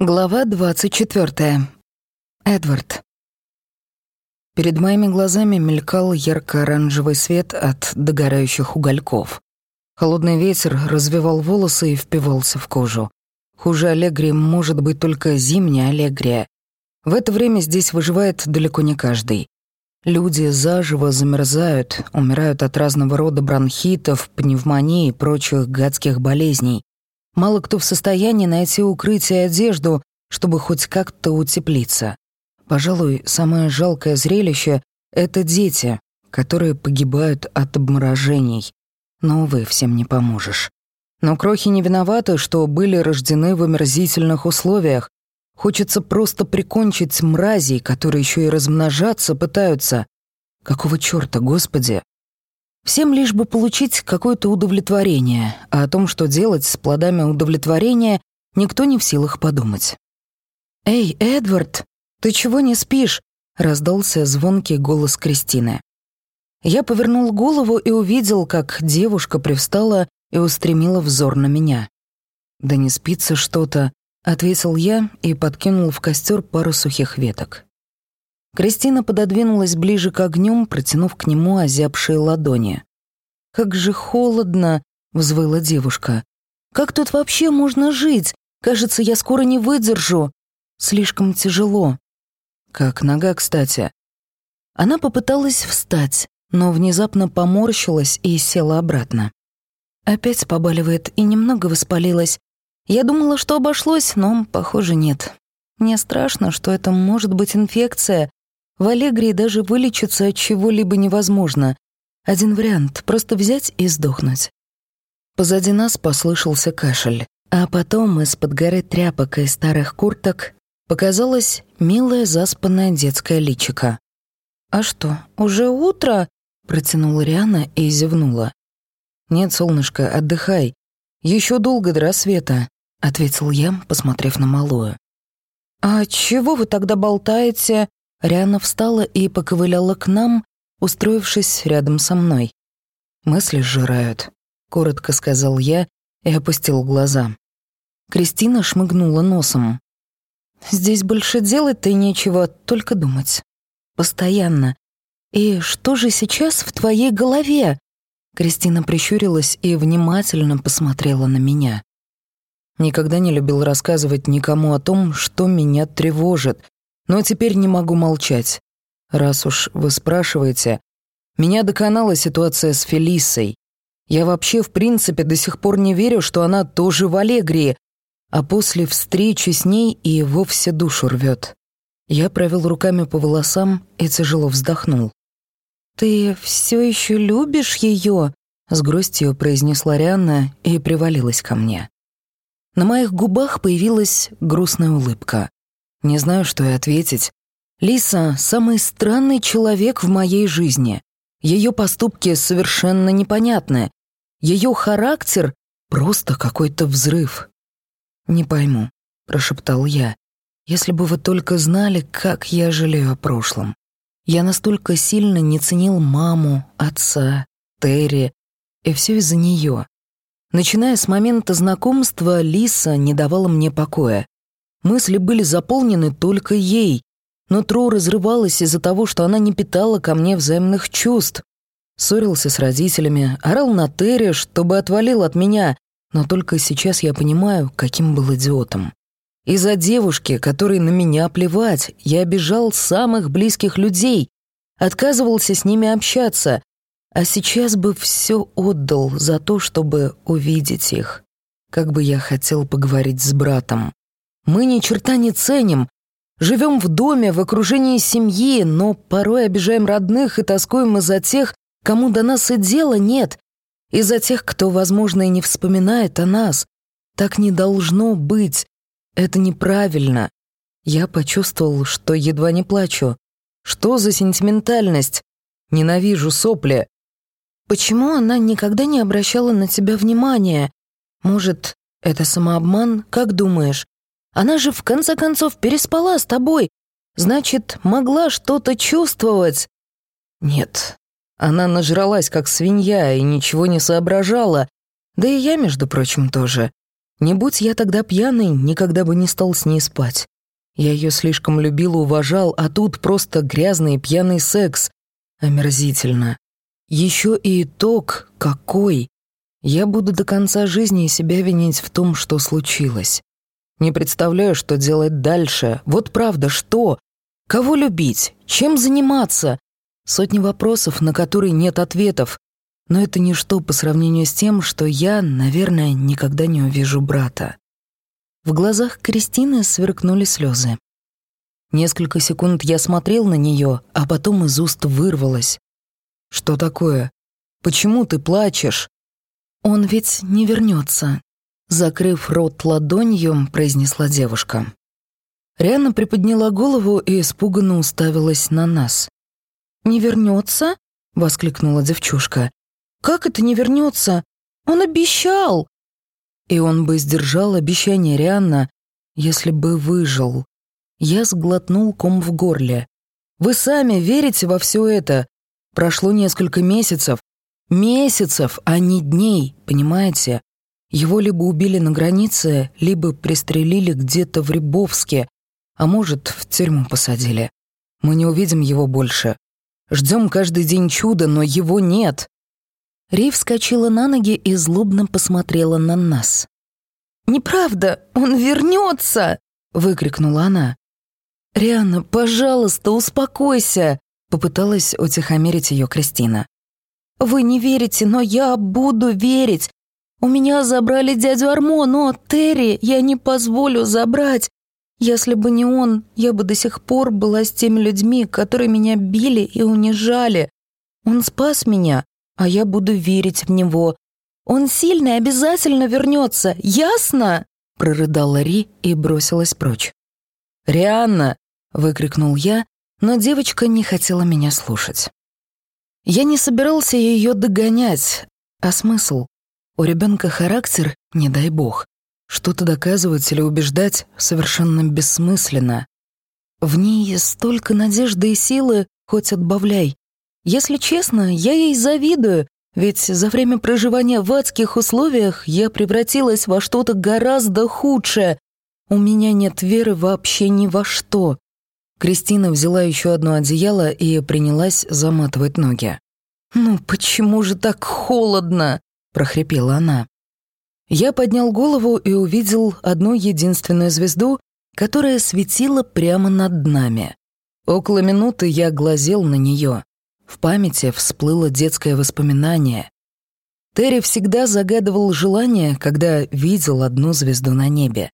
Глава 24. Эдвард. Перед моими глазами мелькал ярко-оранжевый свет от догорающих угольков. Холодный ветер развивал волосы и впивался в кожу. Хуже аллегрии может быть только зимняя аллегрия. В это время здесь выживает далеко не каждый. Люди заживо замерзают, умирают от разного рода бронхитов, пневмонии и прочих гадских болезней. Мало кто в состоянии найти укрытие и одежду, чтобы хоть как-то утеплиться. Пожалуй, самое жалкое зрелище — это дети, которые погибают от обморожений. Но, увы, всем не поможешь. Но крохи не виноваты, что были рождены в омерзительных условиях. Хочется просто прикончить мразей, которые еще и размножаться пытаются. Какого чёрта, Господи? Всем лишь бы получить какое-то удовлетворение, а о том, что делать с плодами удовлетворения, никто не в силах подумать. «Эй, Эдвард, ты чего не спишь?» — раздался звонкий голос Кристины. Я повернул голову и увидел, как девушка привстала и устремила взор на меня. «Да не спится что-то», — ответил я и подкинул в костер пару сухих веток. Кристина пододвинулась ближе к огню, протянув к нему озябшие ладони. «Как же холодно!» — взвыла девушка. «Как тут вообще можно жить? Кажется, я скоро не выдержу. Слишком тяжело». «Как нога, кстати». Она попыталась встать, но внезапно поморщилась и села обратно. Опять побаливает и немного воспалилась. Я думала, что обошлось, но, похоже, нет. Мне страшно, что это может быть инфекция, в Аллегрии даже вылечиться от чего-либо невозможно. Один вариант — просто взять и сдохнуть. Позади нас послышался кашель, а потом из-под горы тряпок и старых курток показалась милая заспанная детская личика. «А что, уже утро?» — протянула Риана и зевнула. «Нет, солнышко, отдыхай. Еще долго до рассвета», — ответил я, посмотрев на малую. «А чего вы тогда болтаете?» Риана встала и поковыляла к нам, устроившись рядом со мной. «Мысли сжирают», — коротко сказал я и опустил глаза. Кристина шмыгнула носом. «Здесь больше делать-то и нечего, только думать. Постоянно. И что же сейчас в твоей голове?» Кристина прищурилась и внимательно посмотрела на меня. Никогда не любил рассказывать никому о том, что меня тревожит, но теперь не могу молчать. Раз уж вы спрашиваете, меня доконала ситуация с Фелисой. Я вообще, в принципе, до сих пор не верю, что она тоже в Аллегрии, а после встречи с ней и вовсе душу рвет. Я провел руками по волосам и тяжело вздохнул. «Ты все еще любишь ее?» — с грустью произнесла Рианна и привалилась ко мне. На моих губах появилась грустная улыбка. Не знаю, что и ответить. Лиса — самый странный человек в моей жизни. Ее поступки совершенно непонятны. Ее характер — просто какой-то взрыв. «Не пойму», — прошептал я. «Если бы вы только знали, как я жалею о прошлом. Я настолько сильно не ценил маму, отца, Терри, и все из-за нее. Начиная с момента знакомства, Лиса не давала мне покоя. Мысли были заполнены только ей. но Нутро разрывалось из-за того, что она не питала ко мне взаимных чувств. Ссорился с родителями, орал на Терри, чтобы отвалил от меня, но только сейчас я понимаю, каким был идиотом. Из-за девушки, которой на меня плевать, я обижал самых близких людей, отказывался с ними общаться, а сейчас бы все отдал за то, чтобы увидеть их. Как бы я хотел поговорить с братом. Мы ни черта не ценим. Живем в доме, в окружении семьи, но порой обижаем родных и тоскуем из-за тех, кому до нас и дела нет, из-за тех, кто, возможно, и не вспоминает о нас. Так не должно быть. Это неправильно. Я почувствовал, что едва не плачу. Что за сентиментальность? Ненавижу сопли. Почему она никогда не обращала на тебя внимания? Может, это самообман? Как думаешь? Она же в конце концов переспала с тобой. Значит, могла что-то чувствовать. Нет, она нажралась как свинья и ничего не соображала. Да и я, между прочим, тоже. Не будь я тогда пьяный, никогда бы не стал с ней спать. Я ее слишком любил уважал, а тут просто грязный пьяный секс. Омерзительно. Еще и итог какой. Я буду до конца жизни себя винить в том, что случилось. Не представляю, что делать дальше. Вот правда, что? Кого любить? Чем заниматься? Сотни вопросов, на которые нет ответов. Но это ничто по сравнению с тем, что я, наверное, никогда не увижу брата. В глазах Кристины сверкнули слезы. Несколько секунд я смотрел на нее, а потом из уст вырвалось. «Что такое? Почему ты плачешь?» «Он ведь не вернется», — закрыв рот ладонью, произнесла девушка. Риана приподняла голову и испуганно уставилась на нас. «Не вернется?» — воскликнула девчушка. «Как это не вернется? Он обещал!» И он бы сдержал обещание Рианна, если бы выжил. Я сглотнул ком в горле. «Вы сами верите во все это? Прошло несколько месяцев. Месяцев, а не дней, понимаете? Его либо убили на границе, либо пристрелили где-то в Рябовске, а может, в тюрьму посадили. Мы не увидим его больше. Ждем каждый день чуда, но его нет. Ри вскочила на ноги и злобно посмотрела на нас. «Неправда, он вернется!» — выкрикнула она. «Риана, пожалуйста, успокойся!» — попыталась утихомирить ее Кристина. «Вы не верите, но я буду верить. У меня забрали дядю Армо, но Терри я не позволю забрать. Если бы не он, я бы до сих пор была с теми людьми, которые меня били и унижали. Он спас меня, а я буду верить в него. Он сильный обязательно вернется, ясно?» прорыдала Ри и бросилась прочь. «Рианна!» — выкрикнул я, но девочка не хотела меня слушать. Я не собирался ее догонять, а смысл? У ребенка характер, не дай бог. Что-то доказывать или убеждать совершенно бессмысленно. В ней столько надежды и силы, хоть отбавляй. Если честно, я ей завидую, ведь за время проживания в адских условиях я превратилась во что-то гораздо худшее. У меня нет веры вообще ни во что. Кристина взяла еще одно одеяло и принялась заматывать ноги. «Ну почему же так холодно?» — прохрипела она. Я поднял голову и увидел одну единственную звезду, которая светила прямо над нами. Около минуты я глазел на нее. В памяти всплыло детское воспоминание. Терри всегда загадывал желание, когда видел одну звезду на небе.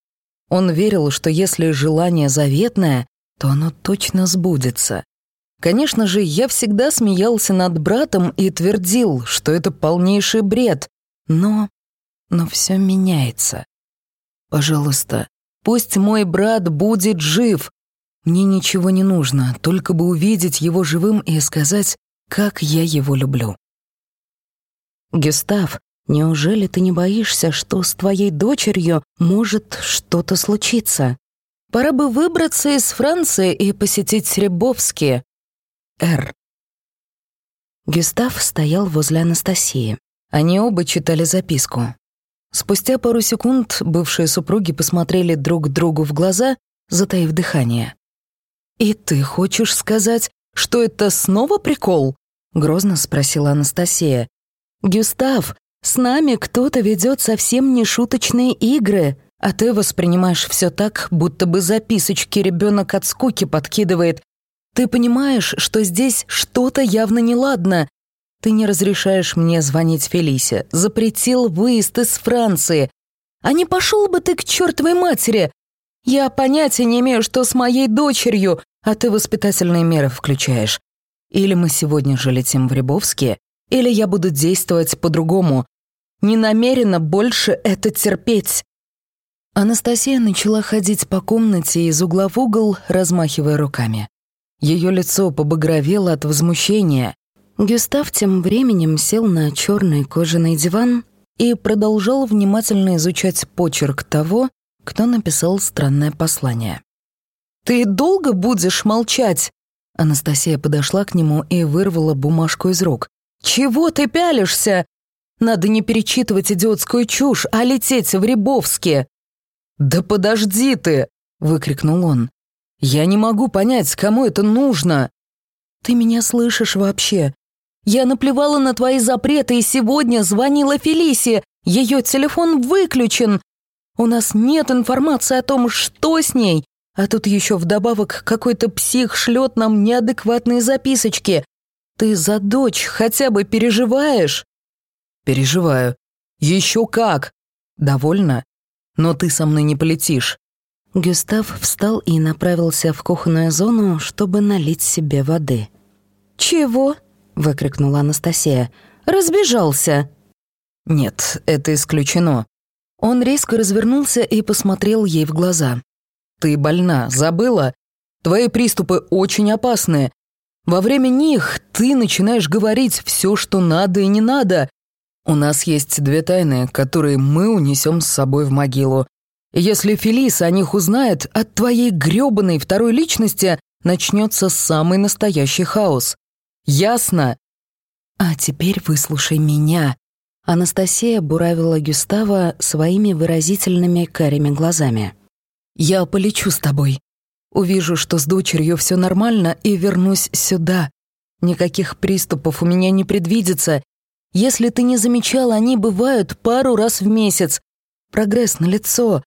Он верил, что если желание заветное, то оно точно сбудется. Конечно же, я всегда смеялся над братом и твердил, что это полнейший бред, но но все меняется. Пожалуйста, пусть мой брат будет жив. Мне ничего не нужно, только бы увидеть его живым и сказать, как я его люблю. Гюстав, неужели ты не боишься, что с твоей дочерью может что-то случиться? Пора бы выбраться из Франции и посетить Рябовские. Р. Гюстав стоял возле Анастасии. Они оба читали записку. Спустя пару секунд бывшие супруги посмотрели друг другу в глаза, затаив дыхание. «И ты хочешь сказать, что это снова прикол?» — грозно спросила Анастасия. «Гюстав, с нами кто-то ведет совсем не шуточные игры, а ты воспринимаешь все так, будто бы записочки ребенок от скуки подкидывает. Ты понимаешь, что здесь что-то явно неладно, ты не разрешаешь мне звонить Фелисе, запретил выезд из Франции. А не пошел бы ты к чертовой матери? Я понятия не имею, что с моей дочерью, а ты воспитательные меры включаешь. Или мы сегодня же летим в Рябовске, или я буду действовать по-другому. Не намерена больше это терпеть». Анастасия начала ходить по комнате из угла в угол, размахивая руками. Ее лицо побагровело от возмущения. Гюстав тем временем сел на черный кожаный диван и продолжал внимательно изучать почерк того, кто написал странное послание. «Ты долго будешь молчать?» Анастасия подошла к нему и вырвала бумажку из рук. «Чего ты пялишься? Надо не перечитывать идиотскую чушь, а лететь в Рябовске!» «Да подожди ты!» — выкрикнул он. «Я не могу понять, кому это нужно!» «Ты меня слышишь вообще? Я наплевала на твои запреты и сегодня звонила Фелисе. Ее телефон выключен. У нас нет информации о том, что с ней. А тут еще вдобавок какой-то псих шлет нам неадекватные записочки. Ты за дочь хотя бы переживаешь?» «Переживаю. Еще как. Довольно. Но ты со мной не полетишь». Гюстав встал и направился в кухонную зону, чтобы налить себе воды. «Чего?» — выкрикнула Анастасия. «Разбежался!» «Нет, это исключено». Он резко развернулся и посмотрел ей в глаза. «Ты больна, забыла? Твои приступы очень опасны. Во время них ты начинаешь говорить все, что надо и не надо. У нас есть две тайны, которые мы унесем с собой в могилу. Если Фелис о них узнает, от твоей грёбаной второй личности начнется самый настоящий хаос. Ясно?» «А теперь выслушай меня». Анастасия буравила Гюстава своими выразительными карими глазами. «Я полечу с тобой. Увижу, что с дочерью все нормально, и вернусь сюда. Никаких приступов у меня не предвидится. Если ты не замечал, они бывают пару раз в месяц. Прогресс налицо.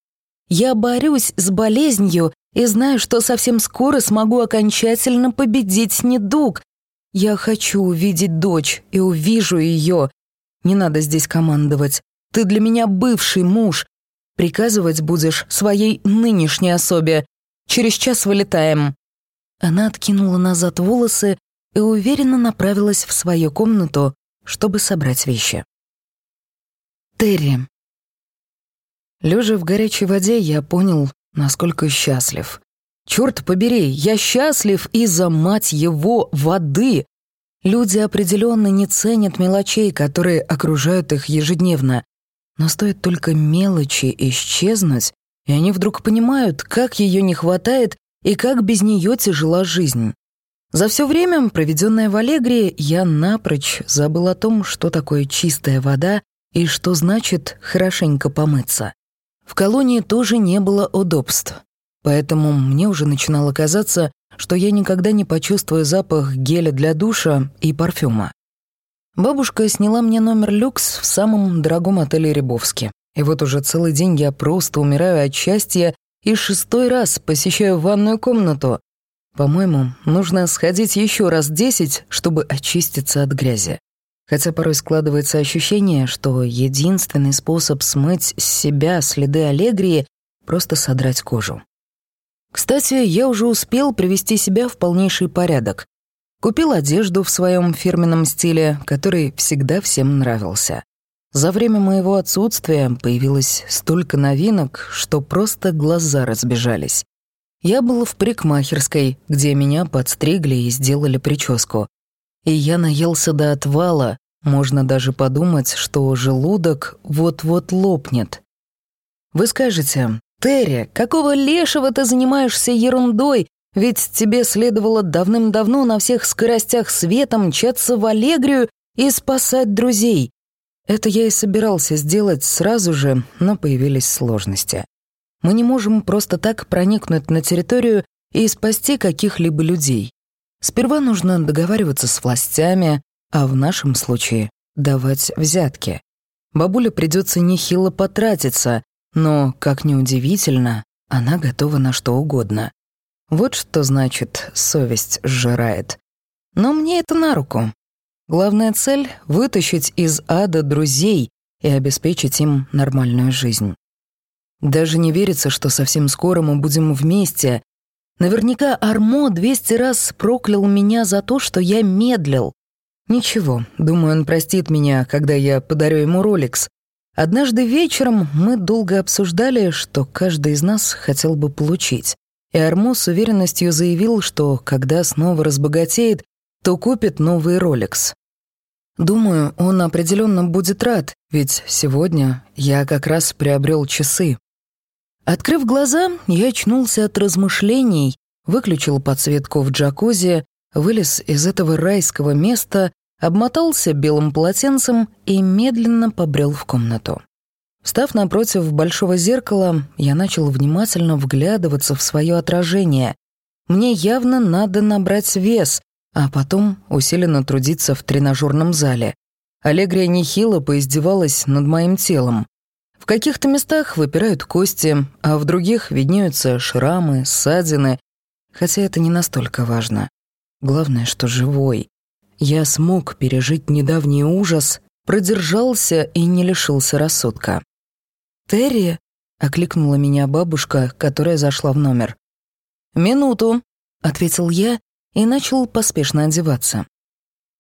Я борюсь с болезнью и знаю, что совсем скоро смогу окончательно победить недуг. Я хочу увидеть дочь и увижу ее. Не надо здесь командовать. Ты для меня бывший муж. Приказывать будешь своей нынешней особе. Через час вылетаем». Она откинула назад волосы и уверенно направилась в свою комнату, чтобы собрать вещи. Терри. Лежа в горячей воде, я понял, насколько счастлив. Черт побери, я счастлив из-за, мать его, воды. Люди определенно не ценят мелочей, которые окружают их ежедневно. Но стоит только мелочи исчезнуть, и они вдруг понимают, как ее не хватает и как без нее тяжела жизнь. За все время, проведенное в Аллегрии, я напрочь забыл о том, что такое чистая вода и что значит хорошенько помыться. В колонии тоже не было удобств. Поэтому мне уже начинало казаться, что я никогда не почувствую запах геля для душа и парфюма. Бабушка сняла мне номер люкс в самом дорогом отеле Рябовске. И вот уже целый день я просто умираю от счастья и шестой раз посещаю ванную комнату. По-моему, нужно сходить еще раз десять, чтобы очиститься от грязи. Хотя порой складывается ощущение, что единственный способ смыть с себя следы аллегрии — просто содрать кожу. Кстати, я уже успел привести себя в полнейший порядок. Купил одежду в своем фирменном стиле, который всегда всем нравился. За время моего отсутствия появилось столько новинок, что просто глаза разбежались. Я был в парикмахерской, где меня подстригли и сделали прическу. И я наелся до отвала, можно даже подумать, что желудок вот-вот лопнет. Вы скажете, «Терри, какого лешего ты занимаешься ерундой? Ведь тебе следовало давным-давно на всех скоростях света мчаться в Аллегрию и спасать друзей». Это я и собирался сделать сразу же, но появились сложности. Мы не можем просто так проникнуть на территорию и спасти каких-либо людей. Сперва нужно договариваться с властями, а в нашем случае давать взятки. Бабуле придется нехило потратиться, но, как ни удивительно, она готова на что угодно. Вот что значит «совесть сжирает». Но мне это на руку. Главная цель — вытащить из ада друзей и обеспечить им нормальную жизнь. Даже не верится, что совсем скоро мы будем вместе. Наверняка Армо 200 раз проклял меня за то, что я медлил. Ничего, думаю, он простит меня, когда я подарю ему роликс. Однажды вечером мы долго обсуждали, что каждый из нас хотел бы получить. И Армо с уверенностью заявил, что когда снова разбогатеет, то купит новый Rolex. Думаю, он определенно будет рад, ведь сегодня я как раз приобрел часы. Открыв глаза, я очнулся от размышлений, выключил подсветку в джакузи, вылез из этого райского места обмотался белым полотенцем и медленно побрел в комнату. Став напротив большого зеркала, я начал внимательно вглядываться в свое отражение. Мне явно надо набрать вес, а потом усиленно трудиться в тренажерном зале. Аллегрия нехило поиздевалась над моим телом. В каких-то местах выпирают кости, а в других виднеются шрамы, ссадины, хотя это не настолько важно. Главное, что живой. Я смог пережить недавний ужас, продержался и не лишился рассудка. «Терри?» — окликнула меня бабушка, которая зашла в номер. «Минуту», — ответил я и начал поспешно одеваться.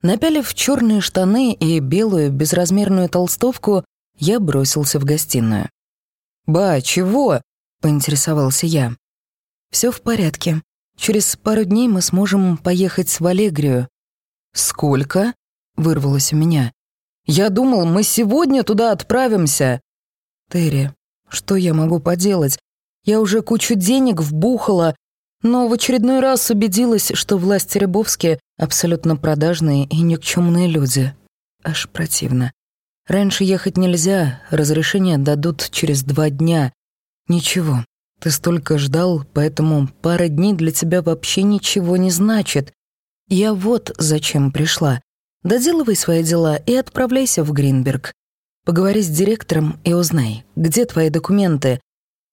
Напялив черные штаны и белую безразмерную толстовку, я бросился в гостиную. «Ба, чего?» — поинтересовался я. Все в порядке. Через пару дней мы сможем поехать в Аллегрию. «Сколько?» — вырвалось у меня. «Я думал, мы сегодня туда отправимся!» «Терри, что я могу поделать? Я уже кучу денег вбухала, но в очередной раз убедилась, что власти Рябовски абсолютно продажные и никчемные люди. Аж противно. Раньше ехать нельзя, разрешение дадут через два дня. Ничего, ты столько ждал, поэтому пара дней для тебя вообще ничего не значит. Я вот зачем пришла. Доделывай свои дела и отправляйся в Гринберг. Поговори с директором и узнай, где твои документы.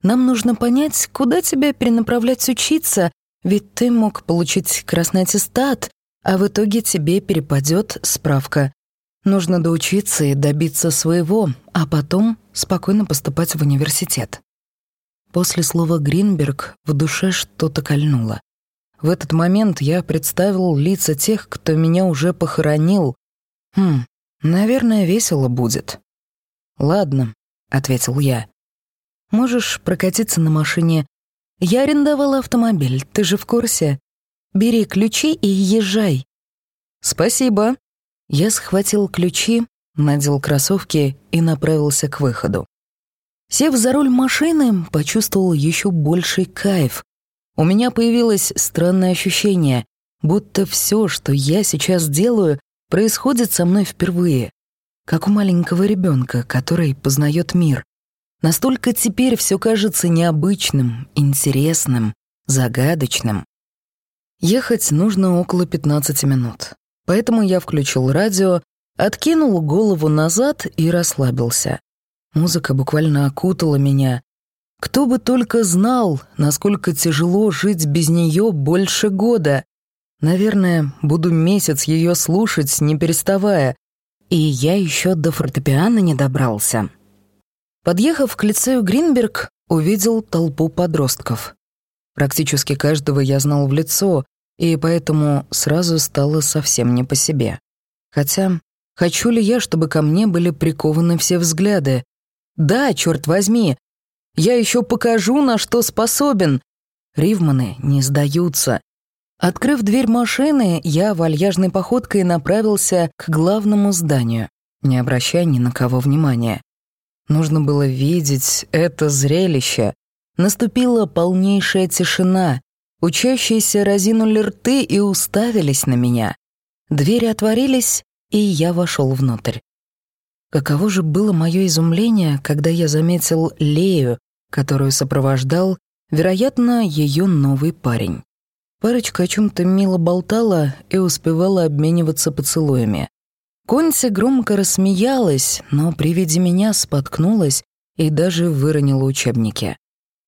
Нам нужно понять, куда тебя перенаправлять учиться, ведь ты мог получить красный аттестат, а в итоге тебе перепадет справка. Нужно доучиться и добиться своего, а потом спокойно поступать в университет. После слова «Гринберг» в душе что-то кольнуло. В этот момент я представил лица тех, кто меня уже похоронил. Хм, наверное, весело будет. «Ладно», — ответил я. «Можешь прокатиться на машине. Я арендовала автомобиль, ты же в курсе. Бери ключи и езжай». «Спасибо». Я схватил ключи, надел кроссовки и направился к выходу. Сев за руль машины, почувствовал еще больший кайф. У меня появилось странное ощущение, будто все, что я сейчас делаю, происходит со мной впервые. Как у маленького ребенка, который познает мир. Настолько теперь все кажется необычным, интересным, загадочным. Ехать нужно около 15 минут. Поэтому я включил радио, откинул голову назад и расслабился. Музыка буквально окутала меня, кто бы только знал, насколько тяжело жить без нее больше года. Наверное, буду месяц ее слушать, не переставая. И я еще до фортепиано не добрался. Подъехав к лицею Гринберг, увидел толпу подростков. Практически каждого я знал в лицо, и поэтому сразу стало совсем не по себе. Хотя, хочу ли я, чтобы ко мне были прикованы все взгляды? Да, черт возьми, я еще покажу, на что способен. Ривманы не сдаются. Открыв дверь машины, я вальяжной походкой направился к главному зданию, не обращая ни на кого внимания. Нужно было видеть это зрелище. Наступила полнейшая тишина. Учащиеся разинули рты и уставились на меня. Двери отворились, и я вошел внутрь. Каково же было мое изумление, когда я заметил Лею, которую сопровождал, вероятно, ее новый парень. Парочка о чем-то мило болтала и успевала обмениваться поцелуями. Конси громко рассмеялась, но при виде меня споткнулась и даже выронила учебники.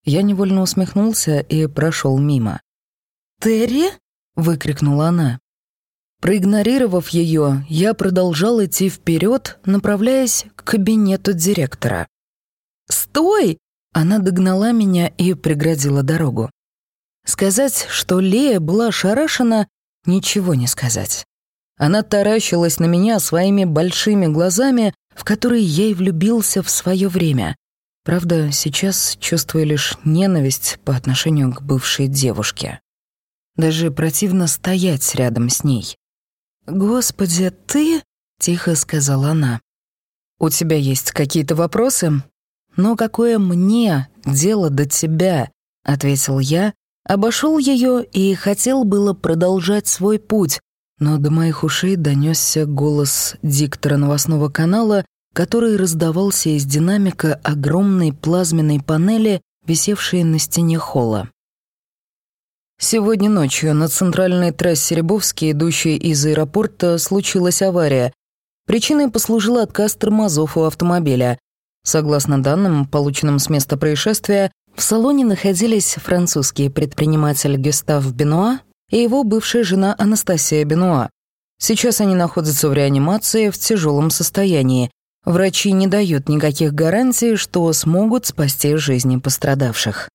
Я невольно усмехнулся и прошел мимо. «Терри?» — выкрикнула она. Проигнорировав ее, я продолжал идти вперед, направляясь к кабинету директора. «Стой!» Она догнала меня и преградила дорогу. Сказать, что Лея была ошарашена, ничего не сказать. Она таращилась на меня своими большими глазами, в которые я и влюбился в свое время. Правда, сейчас чувствую лишь ненависть по отношению к бывшей девушке. Даже противно стоять рядом с ней. «Господи, ты...» — тихо сказала она. «У тебя есть какие-то вопросы?» «Но какое мне дело до тебя?» — ответил я, обошел ее и хотел было продолжать свой путь, но до моих ушей донесся голос диктора новостного канала, который раздавался из динамика огромной плазменной панели, висевшей на стене холла. Сегодня ночью на центральной трассе Рябовский, идущей из аэропорта, случилась авария. Причиной послужил отказ тормозов у автомобиля. Согласно данным, полученным с места происшествия, в салоне находились французский предприниматель Гюстав Бенуа и его бывшая жена Анастасия Бенуа. Сейчас они находятся в реанимации в тяжелом состоянии. Врачи не дают никаких гарантий, что смогут спасти жизни пострадавших.